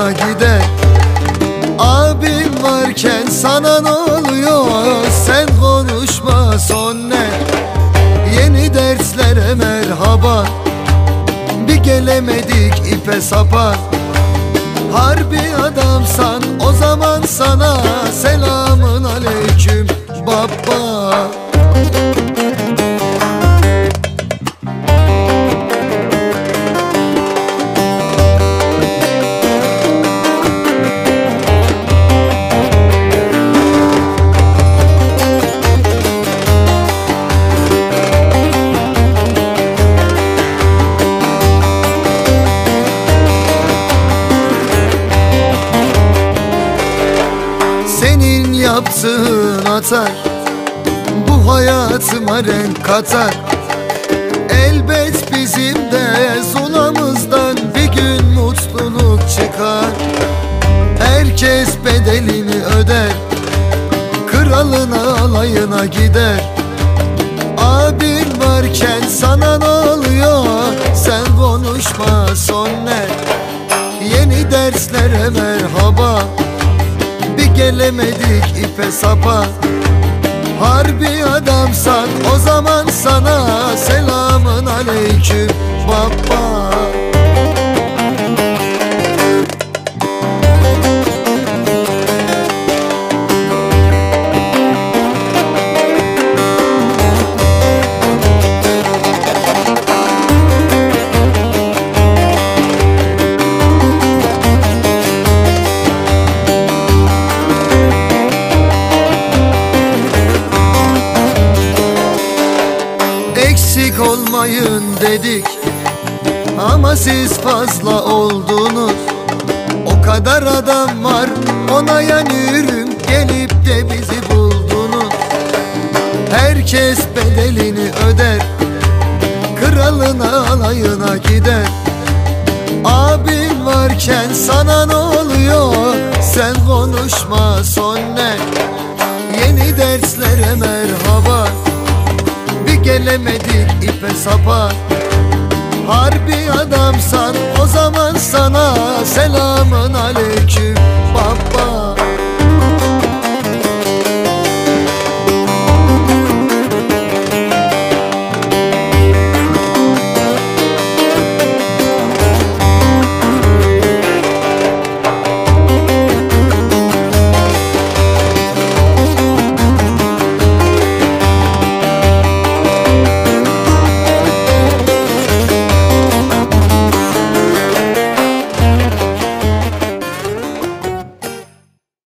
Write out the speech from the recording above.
Alayına gider Abim varken sana ne oluyor? Sen konuşma son ne? Yeni derslere merhaba. Bir gelemedik ipe sapa. Harbi adamsan o zaman sana Selamın aleyküm baba Senin yaptığın atar Bu hayatıma renk katar. Elbet bizim de zulamızdan Bir gün mutluluk çıkar. Herkes bedelini öder Kralına alayına gider. Abin varken sana ne oluyor? Sen konuşma son ne? Yeni derslere merhaba gelemedik ipe sapa. Harbi adamsan o zaman sana selamın aleyküm. Baba olmayın dedik. Ama siz fazla oldunuz. O kadar adam var ona yanıyorum. Gelip de bizi buldunuz. Herkes bedelini öder. Kralına alayına gider. Abin varken sana ne oluyor? Sen konuşma son ne? Yeni derslere merhaba gelemedik ipe sapa. Harbi adamsan o zaman sana selamın aleyküm. Baba